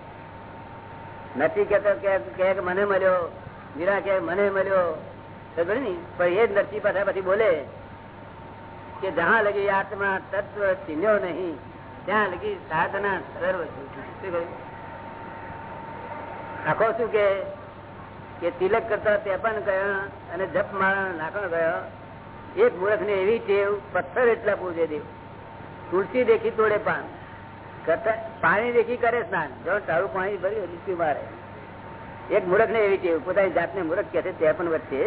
S3: નથી કેતો કે કે મને મળ્યો મીરા કે મને મળ્યો ખબર ને પણ એ જ નથી પાછા પછી બોલે કે જहाँ લગી આત્મા તત્વ ચીન્યો નહીં ત્યાં લગી સાધના સર્વ શું કહ્યું? આખો શું કે કે તિલક કરતા તે પણ ગયા અને જપ માળા નાખણ ગયા. એક મૂર્ખ ને એવી ટેવ પથ્થર એટલા પૂજે દેવ. તુલસી દેખી તોડે પાન. પાણી દેખી કરે સ્નાન. જો તારું પાણી ભર્યું લીસી મારે. એક મૂર્ખ ને એવી ટેવ. પોતાની જાતને મૂર્ખ કે છે તે પણ વચ્ચે.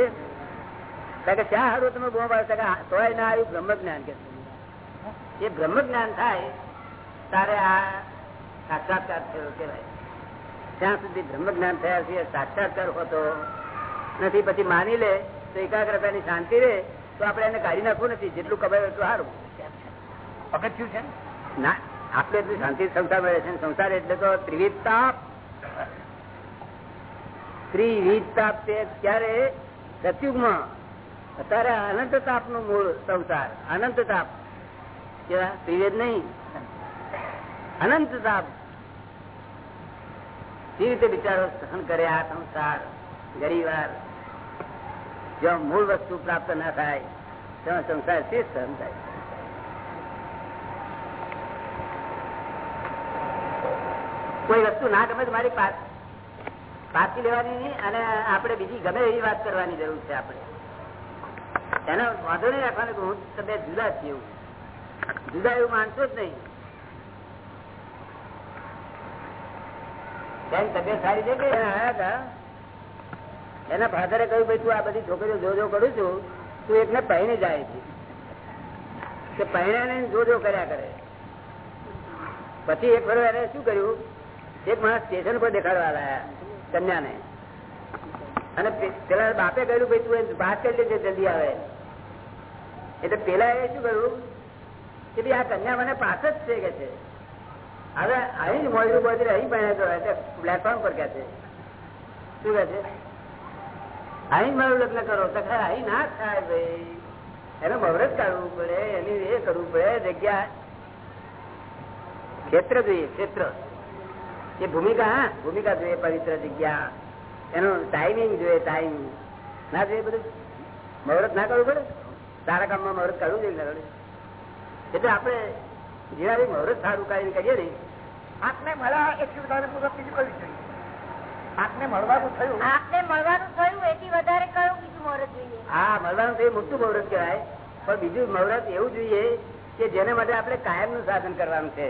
S3: કારણ કે શા હારું તમે બહુ મારે તોય ના આવ્યું બ્રહ્મ જ્ઞાન કે એ બ્રહ્મ જ્ઞાન થાય, તારે આ સાક્ષાત્કાર થયો કેવાય ત્યાં સુધી બ્રહ્મ જ્ઞાન થયા છે સાક્ષાત્કાર હોતો નથી. પછી માની લે તો એકાગ્રતાની શાંતિ રે તો આપણે એને કાઢી નાખવું નથી. જેટલું કમાય એટલું સારું.
S5: અગત્યું છે
S3: ના? આપણે એટલી શાંતિ સંસાર મળે છે સંસાર એટલે તો ત્રિવિધ તાપ ત્રિવિધ તાપ તે ક્યારે સતયુગમાં અત્યારે અનંત તાપનું મૂળ સંસાર. અનંત તાપ કેવા? ત્રિવેદ નહીં. અનંત તાપ કેવી રીતે બિચારો સહન કરે આ સંસાર ગરીવાર જો મૂળ વસ્તુ પ્રાપ્ત ના થાય તેમાં સંસાર તે સહન થાય? કોઈ વસ્તુ ના ગમે તો મારી પાછી લેવાની નહીં, અને આપણે બીજી ગમે એવી વાત કરવાની જરૂર છે આપણે. એનો વાંધો નહીં રાખવાનો હું તમે જુદા છીએ જુદા એવું માનશો જ નહીં બેન તબિયત સારી છે કે આયા હતા એના ફાધરે કહ્યું, ભાઈ, તું આ બધી છોકરીઓ જો જો કરું છું. તું એકને પહેરી જાય છે. કે પહેણ્યાને જો જો કર્યા કરે. પછી એક ફરો એને શું કર્યું? એક માણસ સ્ટેશન પર દેખાડવા લાયા, કન્યાને. અને પેલા બાપે કહ્યું, ભાઈ, તું વાત કરી લેજે, જલ્દી આવે. એટલે પેલા એ શું કહ્યું કે ભાઈ, આ કન્યા મને પાસ જ છે કે છે. હવે અહીં જ મોડું બોજરે અહીં ભણ્યા એટલે પ્લેટફોર્મ પર કે છે. શું કે છે? અહીં મારું લગ્ન કરો. તો ખરા અહીં ના થાય ભાઈ. એનું મવરત કાઢવું પડે, એની એ કરવું પડે, જગ્યા. ક્ષેત્ર જોઈએ, ક્ષેત્ર. એ ભૂમિકા, હા, ભૂમિકા જોઈએ, પવિત્ર જગ્યા. એનો ટાઈમિંગ જોઈએ ટાઈમ ના જોઈએ બધું? મહુરત ના કરવું પડે? સારા કામમાં મહુરત કાઢવું જોઈએ એટલે આપણે જેવા મહુરત સારું કાઢીને કરીએ ને
S5: આંખને મળ્યા એટલી વધારે પૂરક બીજું કરવી જોઈએ આપને મળવાનું થયું?
S2: આપને મળવાનું થયું એથી વધારે કયું બીજું મુહૂર્ત જોઈએ?
S3: હા મળવાનું થયું મોટું મહુરત કહેવાય. પણ બીજું મહુરત એવું જોઈએ કે જેને માટે આપણે કાયમનું સાધન કરવાનું છે.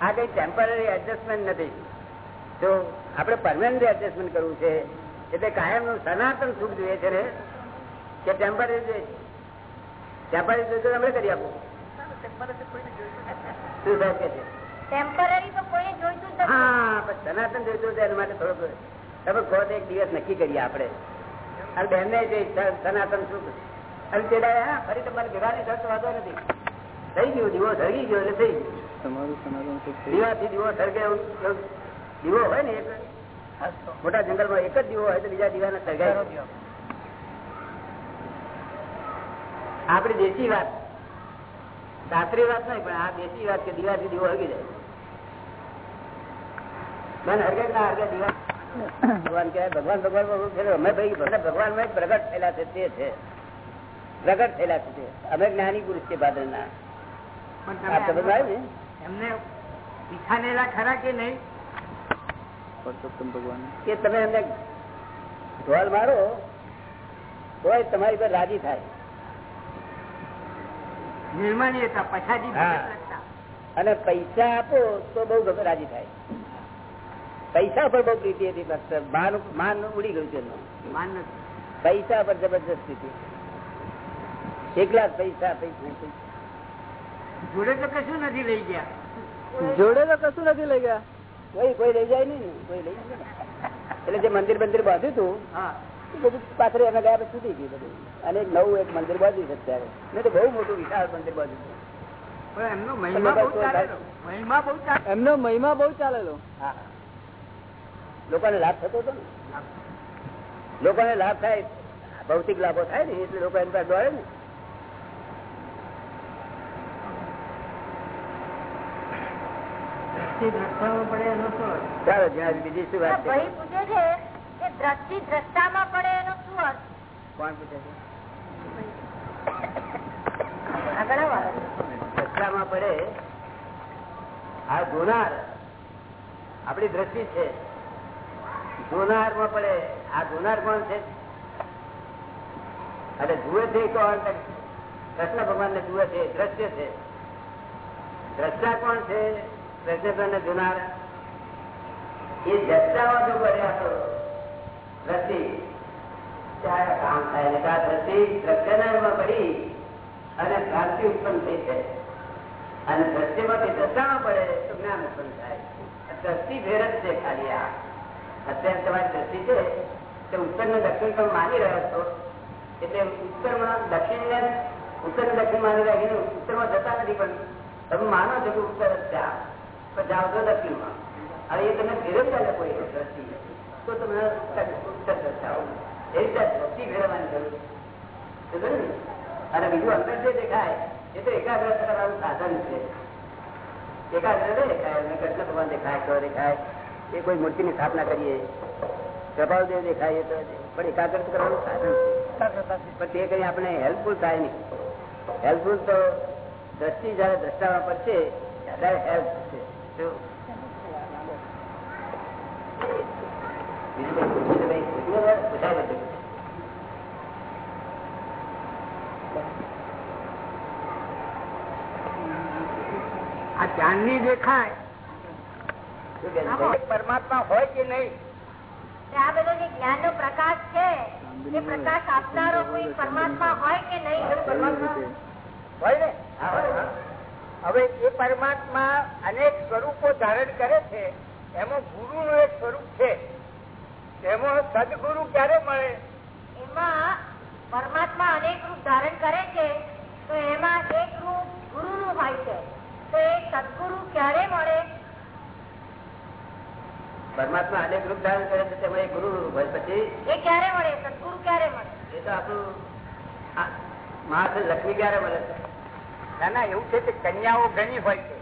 S3: આ કઈ ટેમ્પરરી એડજસ્ટમેન્ટ નથી. તો આપણે પરમાનન્ટ એડજસ્ટમેન્ટ કરવું છે એટલે કાયમનું સનાતન સુખ જોઈએ છે ને? કે ટેમ્પરરી ટેમ્પરરી જોઈએ તો આપણે કરી આપો. શું સાહેબ કે છે?
S2: ટેમ્પરરી તો કોઈને જોઈતું નથી.
S3: હા પણ સનાતન જોઈતું હતું એના માટે તમે એક દિવસ નક્કી કરીએ આપણે. અને બેનને જે સનાતન શું અને હા ફરી તમારે ભેગાની થતો વાંધો નથી. થઈ ગયું દીવો સળગી ગયો એટલે થઈ ગયું.
S6: તમારું સનાતન
S3: દીવાથી દીવો સળગે દીવો હોય ને એક મોટા જંગલમાં એક જ દીવો હોય તો બીજા દીવાને સળગાય. આપડી દેશી વાત. શાસ્ત્રી વાત નહીં પણ આ દેશી વાત કે દીવાથી દીવો હળગી જાય મને હરગે કે ના હરગે દીવા ભગવાન કહેવાય ભગવાન ભગવાન ભગવાન અમે ભાઈ ભગવાન ભગવાનમાં પ્રગટ થયેલા છે તે છે. પ્રગટ થયેલા છે અમે જ્ઞાની પુરુષ છે આવ્યું ને?
S5: એમને પીછાનેલા ખરા કે નહીં?
S6: પરસોત્તમ ભગવાન.
S3: કે તમે એમને ઢોલ મારો તોય તમારી પર રાજી થાય.
S5: નિર્માણ્યતા પછાડી
S3: અને પૈસા આપો તો બહુ રાજી થાય. પૈસા પર બહુ પ્રીતિ હતી ફક્ત માન માન ઉડી ગયું છે
S5: માન
S3: પૈસા પર જબરજસ્ત હતી એકલા પૈસા પૈસા.
S5: જોડે તો કશું નથી લઈ ગયા.
S6: જોડે તો કશું નથી લઈ ગયા.
S3: કોઈ કોઈ લઈ જાય નહીં કોઈ લઈ એટલે જે મંદિર મંદિર બાંધ્યું હતું બધું પાછળ એના ગયા પછી છૂટી ગયું બધું. અને એક નવું એક મંદિર બાંધ્યું છે અત્યારે. નહીં તો બહુ મોટું વિશાળ મંદિર બાંધ્યું છે.
S5: એમનો મહિમા બહુ ચાલેલો.
S6: એમનો મહિમા બહુ ચાલેલો.
S3: હા. લોકોને લાભ થતો હતો ને? લોકોને લાભ થાય ભૌતિક લાભો થાય ને એટલે લોકો એમ દોડે ને.
S5: દ્રષ્ટામાં
S3: ચાલો જ્યાં બીજી શું વાત
S2: પૂછે છે કે દ્રષ્ટિ દ્રષ્ટામાં પડે એનો શું અર્થ?
S3: કોણ પૂછે છે?
S2: વાળો
S3: પડે આ આપણી દ્રષ્ટિ છે. જોનારમાં પડે. આ ગુનાર કોણ છે? અને જુએ છે કોણ કૃષ્ણ ભગવાન ને જુએ છે દ્રશ્ય છે. દ્રષ્ટા કોણ છે? કૃષ્ણ ને એ દ્રષ્ટાઓ જો પડે આપણો દ્રષ્ટિ. કામ થાય ને આ દ્રષ્ટિ? દ્રષ્ટામાં પડી અને ભ્રાંતિ ઉત્પન્ન થઈ છે અને દ્રશ્યમાંથી દ્રષ્ટામાં પડે તો જ્ઞાન ઉત્પન્ન થાય. દ્રષ્ટિ ભેર જ છે ખાલી આ. અત્યારે તમારી દ્રષ્ટિ છે તે ઉત્તર ને દક્ષિણ તમે માની રહ્યા છો. એટલે ઉત્તરમાં દક્ષિણ ને ઉત્તર ને દક્ષિણ માની રાખીને ઉત્તરમાં જતા નથી, પણ તમે માનો છો કે ઉત્તર જ જા. પણ જાઓ છો દક્ષિણમાં. હવે એ તમે ફેરવ ચાલે કોઈ દ્રષ્ટિ તો તમે ઉત્તર દર્શાવો એ રીતે દ્રષ્ટિ ફેરવવાની જરૂર છે. ને? અને બીજું અંદર જે દેખાય, એ તો એકાગ્રતા કરવાનું સાધન છે. એકાગ્ર દેખાય કૃષ્ણ ભગવાન દેખાય તો દેખાય? એ કોઈ મૂર્તિ ની સ્થાપના કરીએ. કપાલદેવ દેખાય તો પણ એકાગ્રત કરવાનું સાધન છે. પણ તે કઈ આપણે હેલ્પફુલ થાય નહીં. હેલ્પફુલ તો દ્રષ્ટિ જયારે દ્રષ્ટામાં પડશે ત્યારે હેલ્પ છે
S5: આ ચાંદની દેખાય? પરમાત્મા હોય કે નહીં?
S2: આ બધો જે જ્ઞાન નો પ્રકાશ છે એ પ્રકાશ આપનારો કોઈ પરમાત્મા હોય કે નહીં? પરમાત્મા
S5: હોય ને?
S3: હા, હા.
S5: હવે એ પરમાત્મા અનેક સ્વરૂપો ધારણ કરે છે. એમાં ગુરુ નું એક સ્વરૂપ છે. એમાં સદગુરુ ક્યારે મળે?
S2: એમાં પરમાત્મા અનેક રૂપ ધારણ કરે છે તો એમાં એક રૂપ ગુરુ નું હોય છે. તો એ સદગુરુ ક્યારે મળે?
S3: પરમાત્મા અનેક રૂપ ધારણ કરે છે તેમાં ગુરુ રૂપ હોય પછી
S2: એ ક્યારે મળે? સદગુરુ ક્યારે મળે?
S3: એ તો આપણું આ મહારાજ લક્ષ્મી ક્યારે મળે છે?
S5: ના ના એવું છે કે કન્યાઓ ઘણી હોય છે.